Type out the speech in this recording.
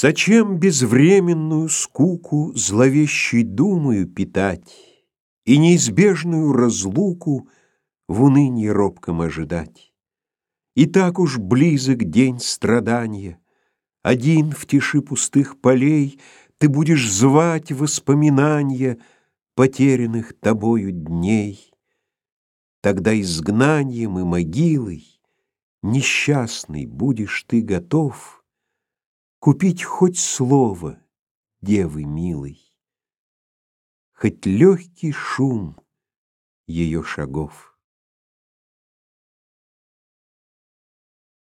Зачем безвременную скуку Зловещей думою питать И неизбежную разлуку В унынье робком ожидать? И так уж близок день страдания, Один в тиши пустых полей Ты будешь звать воспоминанья Потерянных тобою дней. Тогда изгнанием и могилой Несчастный будешь ты готов — Купить хоть слово девы милой, Хоть легкий шум ее шагов.